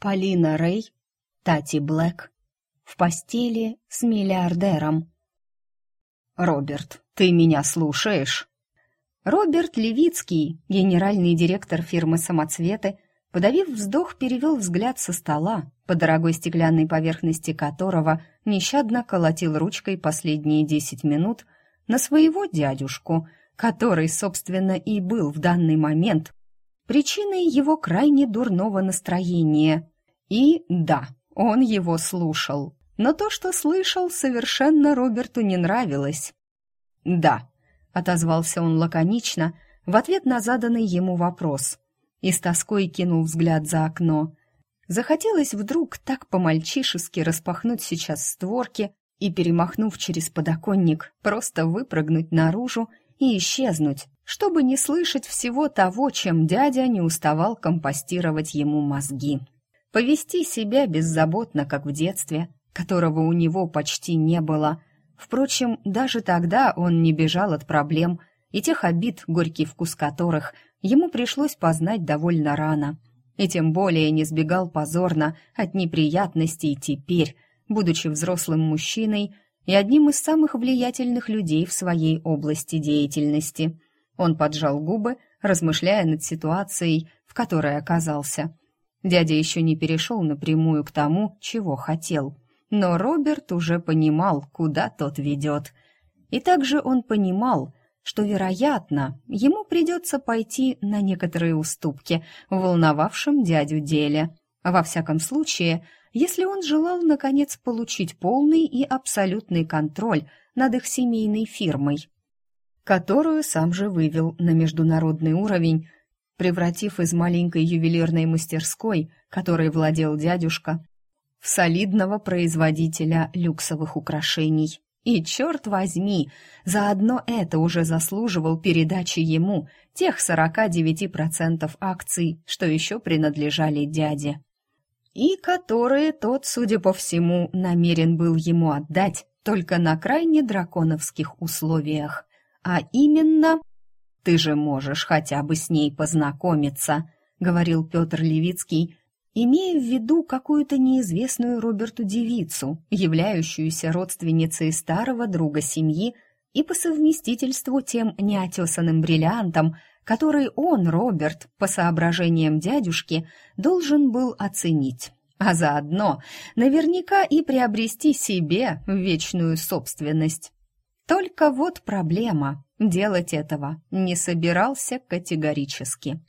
Полина Рэй, Тати Блэк, в постели с миллиардером. «Роберт, ты меня слушаешь?» Роберт Левицкий, генеральный директор фирмы «Самоцветы», подавив вздох, перевел взгляд со стола, по дорогой стеклянной поверхности которого нещадно колотил ручкой последние десять минут, на своего дядюшку, который, собственно, и был в данный момент причиной его крайне дурного настроения. И да, он его слушал. Но то, что слышал, совершенно Роберту не нравилось. «Да», — отозвался он лаконично, в ответ на заданный ему вопрос, и с тоской кинул взгляд за окно. Захотелось вдруг так по-мальчишески распахнуть сейчас створки и, перемахнув через подоконник, просто выпрыгнуть наружу и исчезнуть, чтобы не слышать всего того, чем дядя не уставал компостировать ему мозги. Повести себя беззаботно, как в детстве, которого у него почти не было. Впрочем, даже тогда он не бежал от проблем и тех обид, горький вкус которых ему пришлось познать довольно рано. И тем более не сбегал позорно от неприятностей теперь, будучи взрослым мужчиной и одним из самых влиятельных людей в своей области деятельности. Он поджал губы, размышляя над ситуацией, в которой оказался. Дядя еще не перешел напрямую к тому, чего хотел. Но Роберт уже понимал, куда тот ведет. И также он понимал, что, вероятно, ему придется пойти на некоторые уступки в волновавшем дядю деле. Во всяком случае, если он желал, наконец, получить полный и абсолютный контроль над их семейной фирмой, которую сам же вывел на международный уровень, превратив из маленькой ювелирной мастерской, которой владел дядюшка, в солидного производителя люксовых украшений. И, черт возьми, заодно это уже заслуживал передачи ему тех 49% акций, что еще принадлежали дяде и которые тот, судя по всему, намерен был ему отдать только на крайне драконовских условиях. А именно, «Ты же можешь хотя бы с ней познакомиться», — говорил Петр Левицкий, имея в виду какую-то неизвестную Роберту девицу, являющуюся родственницей старого друга семьи и по совместительству тем неотесанным бриллиантом, который он, Роберт, по соображениям дядюшки, должен был оценить, а заодно наверняка и приобрести себе вечную собственность. Только вот проблема. Делать этого не собирался категорически.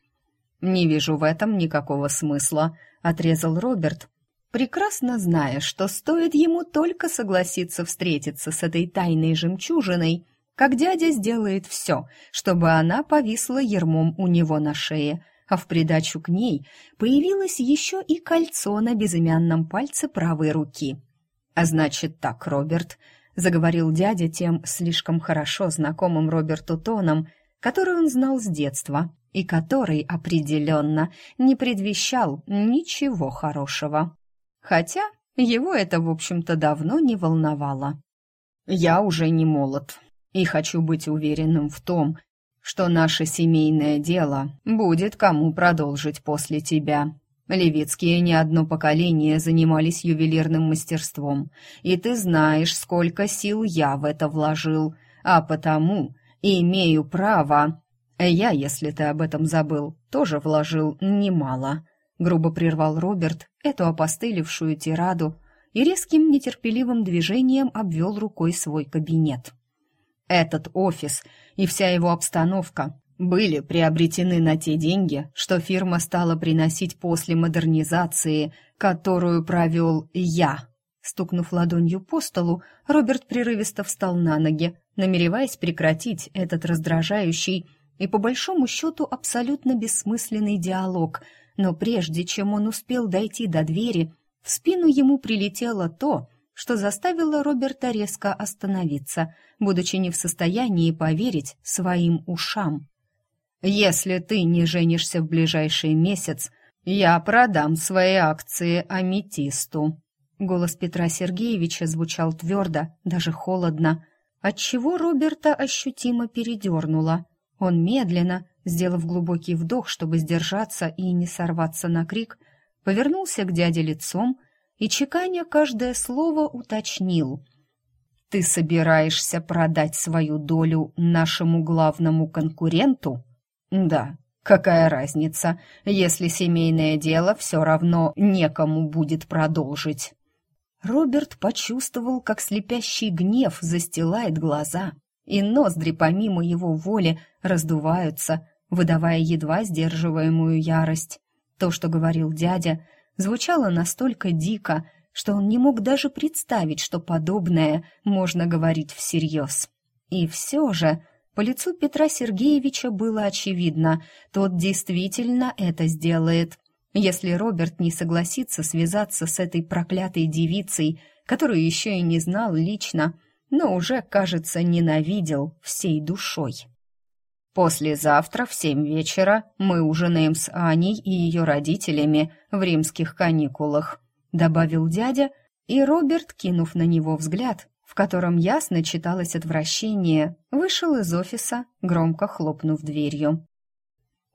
«Не вижу в этом никакого смысла», — отрезал Роберт, прекрасно зная, что стоит ему только согласиться встретиться с этой тайной жемчужиной — как дядя сделает все, чтобы она повисла ермом у него на шее, а в придачу к ней появилось еще и кольцо на безымянном пальце правой руки. «А значит так, Роберт», — заговорил дядя тем слишком хорошо знакомым Роберту тоном, который он знал с детства и который определенно не предвещал ничего хорошего. Хотя его это, в общем-то, давно не волновало. «Я уже не молод, и хочу быть уверенным в том, что наше семейное дело будет кому продолжить после тебя. Левицкие не одно поколение занимались ювелирным мастерством, и ты знаешь, сколько сил я в это вложил, а потому имею право... Я, если ты об этом забыл, тоже вложил немало. Грубо прервал Роберт эту опостылевшую тираду и резким нетерпеливым движением обвел рукой свой кабинет. Этот офис и вся его обстановка были приобретены на те деньги, что фирма стала приносить после модернизации, которую провел я. Стукнув ладонью по столу, Роберт прерывисто встал на ноги, намереваясь прекратить этот раздражающий и, по большому счету, абсолютно бессмысленный диалог. Но прежде чем он успел дойти до двери, в спину ему прилетело то, что заставило Роберта резко остановиться, будучи не в состоянии поверить своим ушам. «Если ты не женишься в ближайший месяц, я продам свои акции аметисту». Голос Петра Сергеевича звучал твердо, даже холодно, отчего Роберта ощутимо передернуло. Он медленно, сделав глубокий вдох, чтобы сдержаться и не сорваться на крик, повернулся к дяде лицом и, чеканя каждое слово, уточнил. «Ты собираешься продать свою долю нашему главному конкуренту?» «Да, какая разница, если семейное дело все равно некому будет продолжить?» Роберт почувствовал, как слепящий гнев застилает глаза, и ноздри помимо его воли раздуваются, выдавая едва сдерживаемую ярость. То, что говорил дядя, звучало настолько дико, что он не мог даже представить, что подобное можно говорить всерьез. И все же по лицу Петра Сергеевича было очевидно, тот действительно это сделает. Если Роберт не согласится связаться с этой проклятой девицей, которую еще и не знал лично, но уже, кажется, ненавидел всей душой. Послезавтра в семь вечера мы ужинаем с Аней и ее родителями в римских каникулах», — добавил дядя, и Роберт, кинув на него взгляд, в котором ясно читалось отвращение, вышел из офиса, громко хлопнув дверью.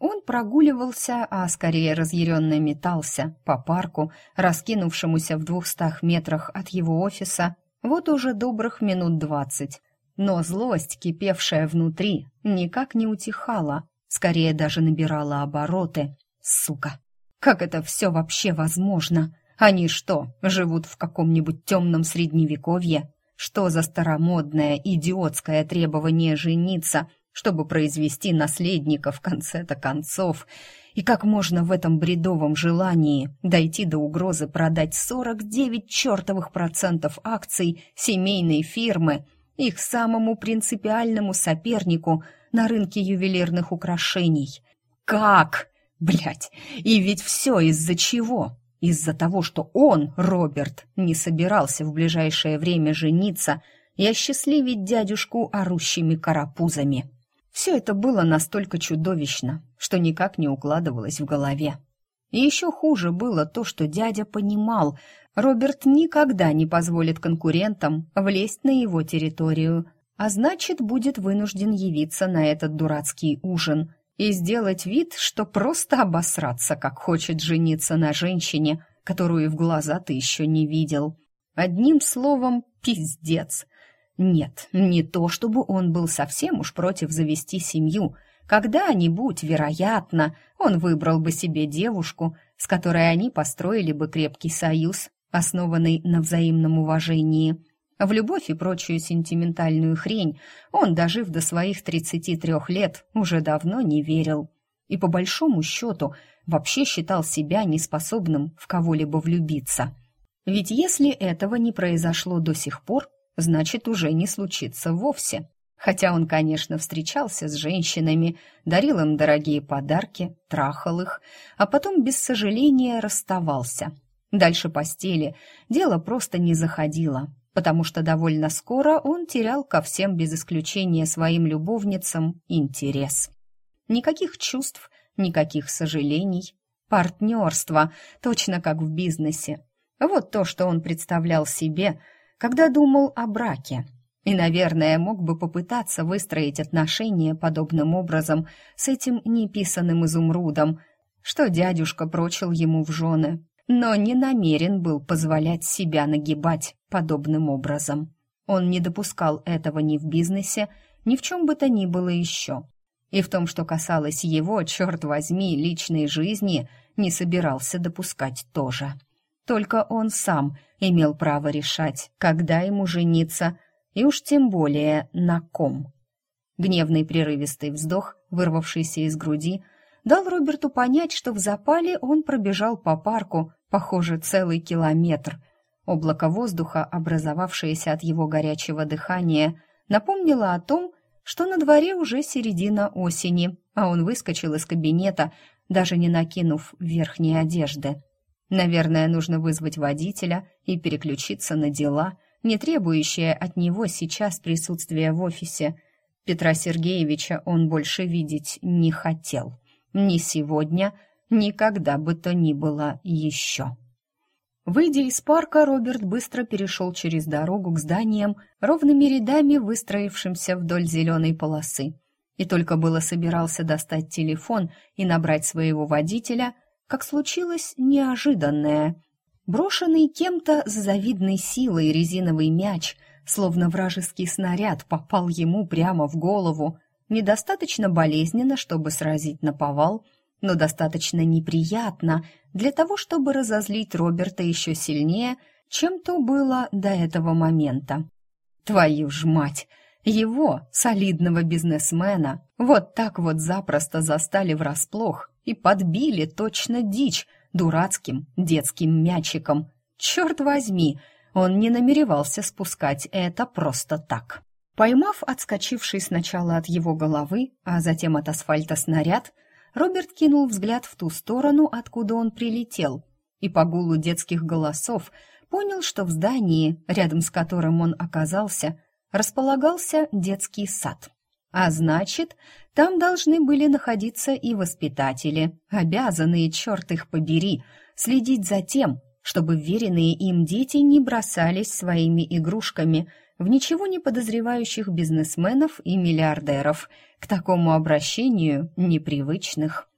Он прогуливался, а скорее разъяренно метался по парку, раскинувшемуся в двухстах метрах от его офиса, вот уже добрых минут двадцать, но злость, кипевшая внутри, никак не утихала, скорее даже набирала обороты. Сука! Как это все вообще возможно? Они что, живут в каком-нибудь темном средневековье? Что за старомодное, идиотское требование жениться, чтобы произвести наследника в конце-то концов? И как можно в этом бредовом желании дойти до угрозы продать 49 чертовых процентов акций семейной фирмы – их самому принципиальному сопернику на рынке ювелирных украшений. Как? Блять, и ведь все из-за чего? Из-за того, что он, Роберт, не собирался в ближайшее время жениться и осчастливить дядюшку орущими карапузами. Все это было настолько чудовищно, что никак не укладывалось в голове. И еще хуже было то, что дядя понимал, Роберт никогда не позволит конкурентам влезть на его территорию, а значит, будет вынужден явиться на этот дурацкий ужин и сделать вид, что просто обосраться, как хочет жениться на женщине, которую в глаза ты еще не видел. Одним словом, пиздец. Нет, не то, чтобы он был совсем уж против завести семью. Когда-нибудь, вероятно, он выбрал бы себе девушку, с которой они построили бы крепкий союз, основанный на взаимном уважении. В любовь и прочую сентиментальную хрень он, дожив до своих 33 лет, уже давно не верил. И по большому счету вообще считал себя неспособным в кого-либо влюбиться. Ведь если этого не произошло до сих пор, значит уже не случится вовсе. Хотя он, конечно, встречался с женщинами, дарил им дорогие подарки, трахал их, а потом без сожаления расставался – Дальше постели дело просто не заходило, потому что довольно скоро он терял ко всем без исключения своим любовницам интерес. Никаких чувств, никаких сожалений. Партнерство, точно как в бизнесе. Вот то, что он представлял себе, когда думал о браке. И, наверное, мог бы попытаться выстроить отношения подобным образом с этим неписанным изумрудом, что дядюшка прочил ему в жены но не намерен был позволять себя нагибать подобным образом. Он не допускал этого ни в бизнесе, ни в чем бы то ни было еще. И в том, что касалось его, черт возьми, личной жизни, не собирался допускать тоже. Только он сам имел право решать, когда ему жениться, и уж тем более на ком. Гневный прерывистый вздох, вырвавшийся из груди, дал Роберту понять, что в запале он пробежал по парку, похоже, целый километр. Облако воздуха, образовавшееся от его горячего дыхания, напомнило о том, что на дворе уже середина осени, а он выскочил из кабинета, даже не накинув верхней одежды. Наверное, нужно вызвать водителя и переключиться на дела, не требующие от него сейчас присутствия в офисе. Петра Сергеевича он больше видеть не хотел. Ни сегодня, ни когда бы то ни было еще. Выйдя из парка, Роберт быстро перешел через дорогу к зданиям, ровными рядами выстроившимся вдоль зеленой полосы. И только было собирался достать телефон и набрать своего водителя, как случилось неожиданное. Брошенный кем-то с завидной силой резиновый мяч, словно вражеский снаряд, попал ему прямо в голову. Недостаточно болезненно, чтобы сразить наповал, но достаточно неприятно для того, чтобы разозлить Роберта еще сильнее, чем то было до этого момента. Твою ж мать! Его, солидного бизнесмена, вот так вот запросто застали врасплох и подбили точно дичь дурацким детским мячиком. Черт возьми, он не намеревался спускать это просто так. Поймав отскочивший сначала от его головы, а затем от асфальта снаряд, Роберт кинул взгляд в ту сторону, откуда он прилетел, и по гулу детских голосов понял, что в здании, рядом с которым он оказался, располагался детский сад. А значит, там должны были находиться и воспитатели, обязанные, черт их побери, следить за тем, чтобы веренные им дети не бросались своими игрушками в ничего не подозревающих бизнесменов и миллиардеров, к такому обращению непривычных.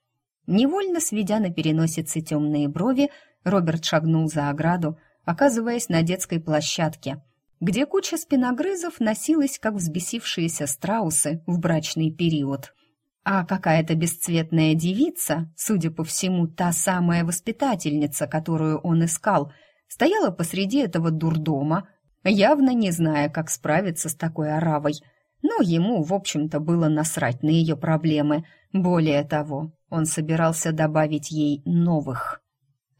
Невольно сведя на переносице темные брови, Роберт шагнул за ограду, оказываясь на детской площадке – где куча спиногрызов носилась, как взбесившиеся страусы в брачный период. А какая-то бесцветная девица, судя по всему, та самая воспитательница, которую он искал, стояла посреди этого дурдома, явно не зная, как справиться с такой оравой. Но ему, в общем-то, было насрать на ее проблемы. Более того, он собирался добавить ей новых.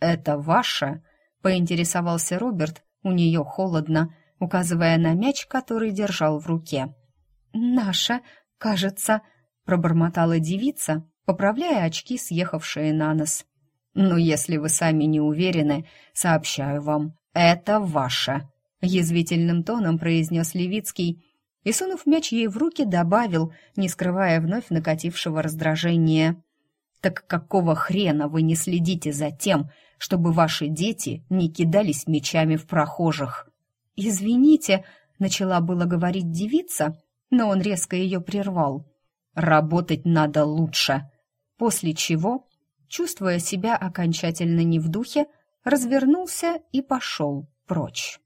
«Это ваша?» — поинтересовался Роберт, у нее холодно — указывая на мяч, который держал в руке. «Наша, кажется», — пробормотала девица, поправляя очки, съехавшие на нос. «Ну, если вы сами не уверены, сообщаю вам, это ваша», — язвительным тоном произнес Левицкий и, сунув мяч ей в руки, добавил, не скрывая вновь накатившего раздражения. «Так какого хрена вы не следите за тем, чтобы ваши дети не кидались мячами в прохожих?» «Извините», — начала было говорить девица, но он резко ее прервал. «Работать надо лучше», после чего, чувствуя себя окончательно не в духе, развернулся и пошел прочь.